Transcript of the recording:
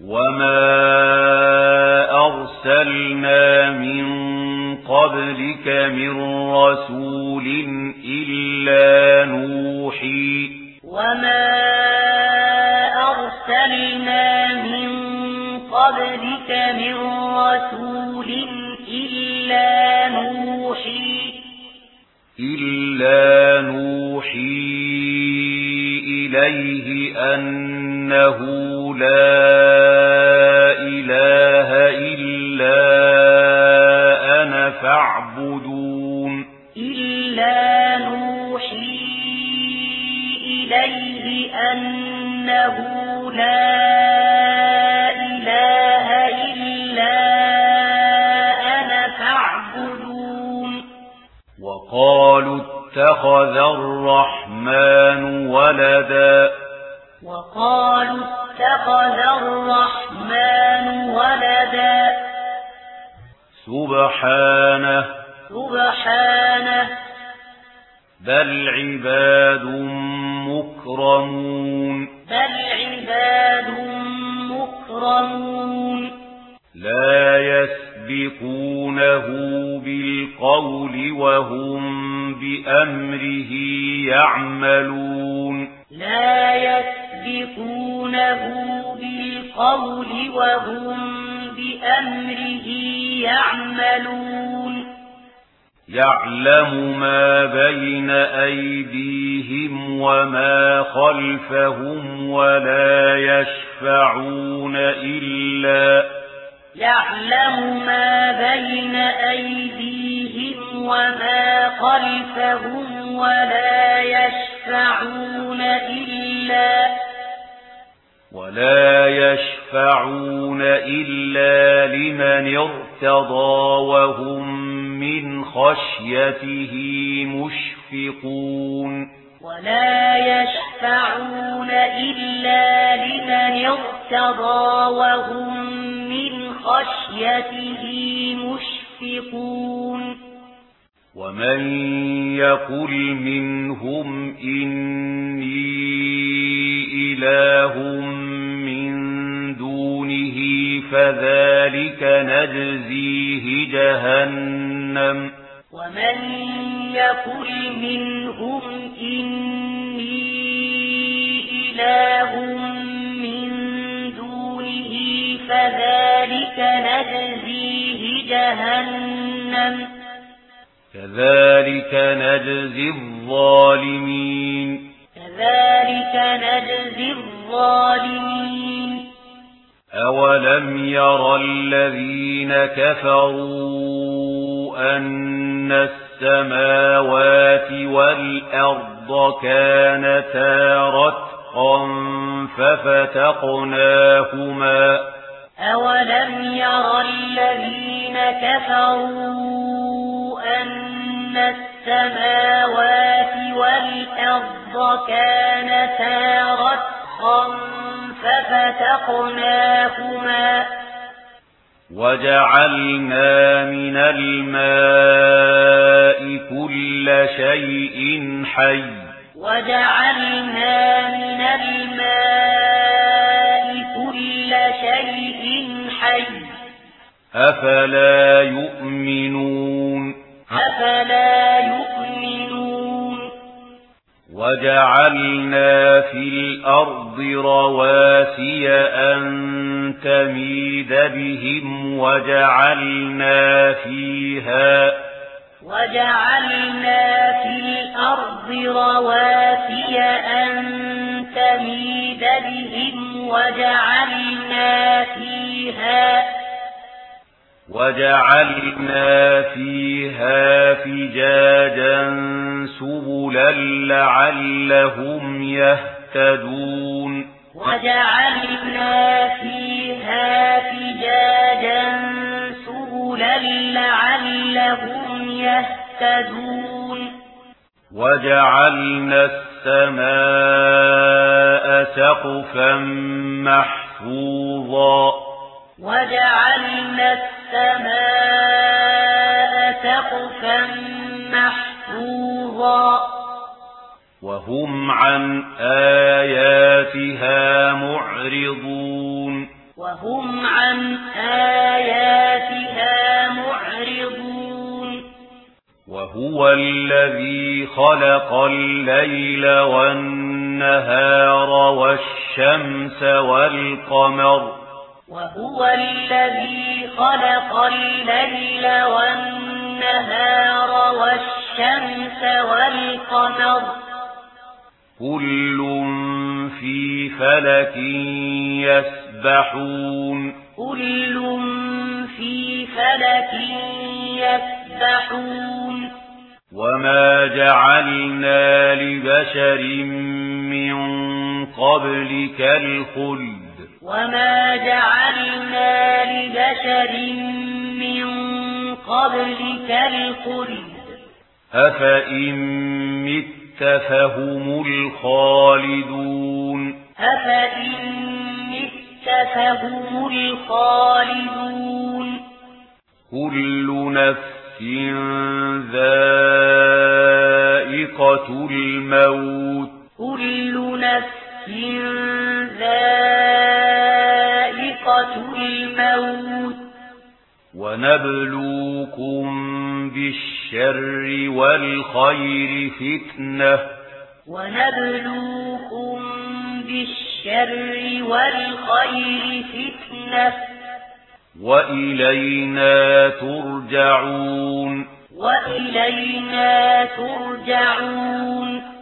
وما أرسلنا من قبلك من رسول إلا نوحي وما أرسلنا من قبلك من رسول إلا نوحي إلا نوحي إليه أنه لا إله إلا أنا فاعبدون. إلا نوحي إليه أنه لا إله إلا أنا فاعبدون. وقالوا اتخذ الرحمن ولداً. وقالوا اتخذ الرحمن ولدا. سبحانه. سبحانه. بل عباد مكرمون. بل عباد مكرمون. لا يسبقونه بالقول وهم بأمره يعملون. لا يسبقونه له بِالْقَوْلِ وَهُمْ بِأَمْرِهِ يَعْمَلُونَ يَعْلَمُ مَا بَيْنَ أَيْدِيهِمْ وَمَا خَلْفَهُمْ وَلَا يَشْفَعُونَ إِلَّا يَعْلَمُ مَا بَيْنَ أَيْدِيهِمْ وَمَا خَلْفَهُمْ وَلَا يَشْفَعُونَ إِلَّا ولا يشفعون إلا لمن ارتضى وهم من خشيته مشفقون ولا يشفعون إلا لمن ارتضى وهم من خشيته مشفقون ومن يقل منهم إني إله فذلك نجزيه جهنم ومن يقل منهم إني إله من دونه فذلك نجزيه جهنم كذلك نجزي الظالمين كذلك نجزي الظالمين أَوَلَمْ يَرَ الَّذِينَ كَفَرُوا أَنَّ السَّمَاوَاتِ وَالْأَرْضَ كَانَتَا رَتْقًا فَفَتَقْنَاهُمَا أَوَلَمْ يَرَ الَّذِينَ كَفَرُوا أَنَّ السَّمَاوَاتِ وَالْأَرْضَ كَانَتَا رَتْقًا ففتقناهما وجعلنا من الماء كل شيء حي وجعلنا من الماء كل شيء حي أفلا يؤمنون أفلا يؤمنون وَجَعَلْنَا فِي الْأَرْضِ رَوَاسِيَ أَن تَمِيدَ بِهِمْ وَجَعَلْنَا فِيهَا وَجَعَلْنَا فِي الْأَرْضِ رَوَاسِيَ أَن تَمِيدَ بِهِمْ وَجَعَلْنَا فِيهَا وَجَعَلْنَا فِيهَا فِجَاجًا قولا لعلهم يهتدون. وجعلنا فيها فجاجا سبلا لعلهم يهتدون. وجعلنا السماء سقفا محفوظا. وجعلنا السماء سقفا وهم عن آياتها معرضون وهم عن آياتها معرضون وهو الذي خلق الليل والنهار والشمس والقمر وهو الذي خلق الليل والنهار والشمس والقمر كل في فلك يسبحون كل في فلك يسبحون وما جعلنا لبشر من قبلك الخلد وما جعلنا لبشر من قبلك الخلد أفإن ميت مِتَّ فَهُمُ الْخَالِدُونَ كُلُّ نَفْسٍ ذَائِقَةُ الْمَوْتِ كُلُّ نَفْسٍ ذَائِقَةُ الْمَوْتِ وَنَبْلُوكُم بِالشَّرِّ بِالشَّرِّ والخير فتنة. ونبلوكم بالشر والخير فتنة. وإلينا ترجعون. وإلينا ترجعون.